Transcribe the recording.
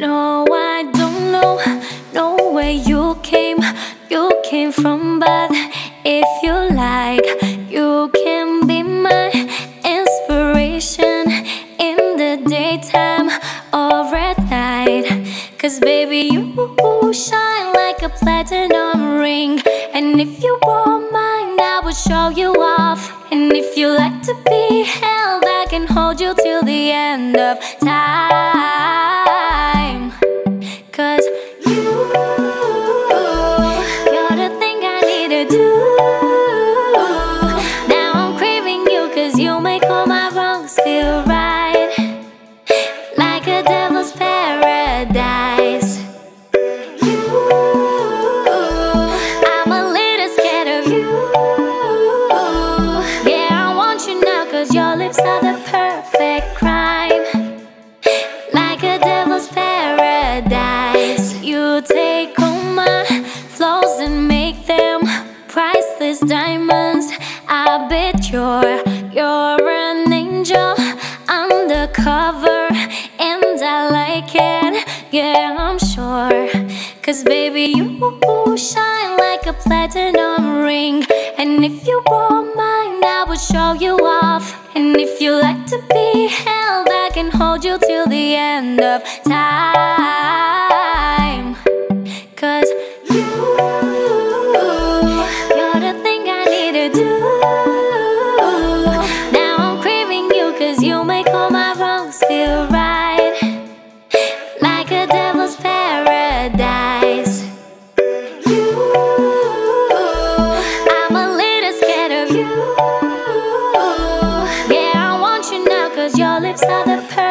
No, I don't know, know where you came, you came from, but if you like, you can be my inspiration in the daytime or at night. Cause baby, you shine like a platinum ring, and if you want mine, I will show you off. And if you like to be held, I can hold you till the end of time. Priceless diamonds. I bet you're you're an angel undercover, and I like it. Yeah, I'm sure. Cause baby, you shine like a platinum ring. And if you want mine, I will show you off. And if you like to be held, I can hold you till the end of time. You. Yeah, I want you now, cause your lips are the perfect.